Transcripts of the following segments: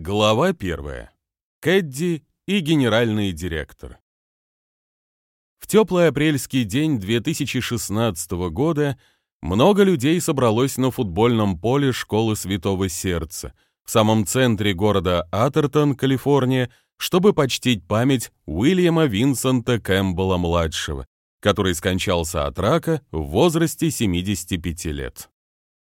Глава первая. Кэдди и генеральный директор. В теплый апрельский день 2016 года много людей собралось на футбольном поле школы Святого Сердца в самом центре города Атертон, Калифорния, чтобы почтить память Уильяма Винсента Кэмпбелла-младшего, который скончался от рака в возрасте 75 лет.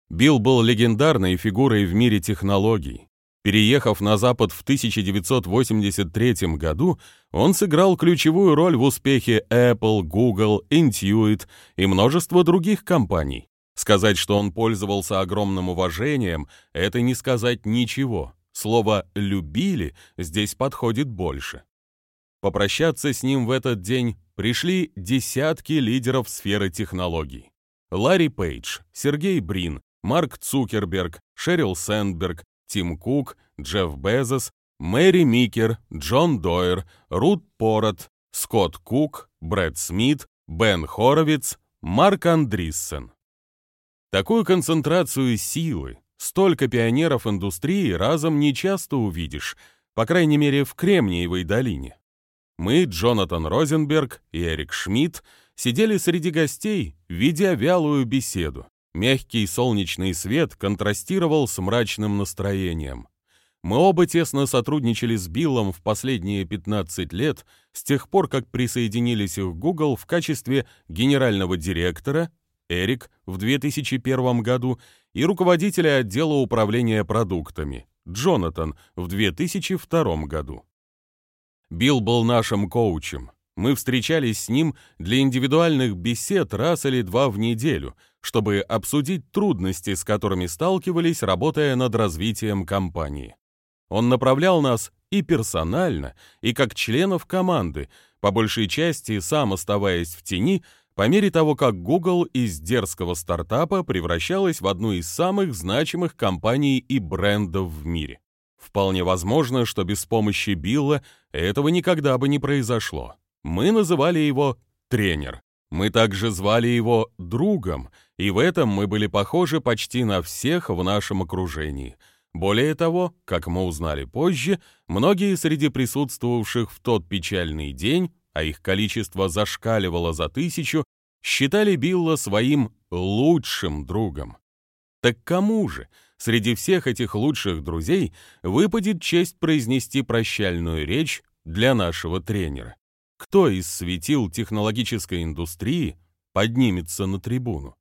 Билл был легендарной фигурой в мире технологий. Переехав на Запад в 1983 году, он сыграл ключевую роль в успехе Apple, Google, Intuit и множества других компаний. Сказать, что он пользовался огромным уважением, это не сказать ничего. Слово «любили» здесь подходит больше. Попрощаться с ним в этот день пришли десятки лидеров сферы технологий. Ларри Пейдж, Сергей Брин, Марк Цукерберг, Шерил Сэндберг, Тим Кук, Джефф Безос, Мэри Микер, Джон Дойер, Рут Порот, Скотт Кук, Брэд Смит, Бен Хоровиц, Марк Андриссен. Такую концентрацию силы, столько пионеров индустрии разом не часто увидишь, по крайней мере в Кремниевой долине. Мы, Джонатан Розенберг и Эрик Шмидт, сидели среди гостей, ведя вялую беседу. Мягкий солнечный свет контрастировал с мрачным настроением. Мы оба тесно сотрудничали с Биллом в последние 15 лет, с тех пор, как присоединились к Google в качестве генерального директора, Эрик в 2001 году, и руководителя отдела управления продуктами, Джонатан в 2002 году. Билл был нашим коучем. Мы встречались с ним для индивидуальных бесед раз или два в неделю, чтобы обсудить трудности, с которыми сталкивались, работая над развитием компании. Он направлял нас и персонально, и как членов команды, по большей части сам оставаясь в тени, по мере того, как Google из дерзкого стартапа превращалась в одну из самых значимых компаний и брендов в мире. Вполне возможно, что без помощи Билла этого никогда бы не произошло. Мы называли его тренер. Мы также звали его другом, и в этом мы были похожи почти на всех в нашем окружении. Более того, как мы узнали позже, многие среди присутствовавших в тот печальный день, а их количество зашкаливало за тысячу, считали Билла своим лучшим другом. Так кому же, среди всех этих лучших друзей, выпадет честь произнести прощальную речь для нашего тренера? кто из светил технологической индустрии поднимется на трибуну.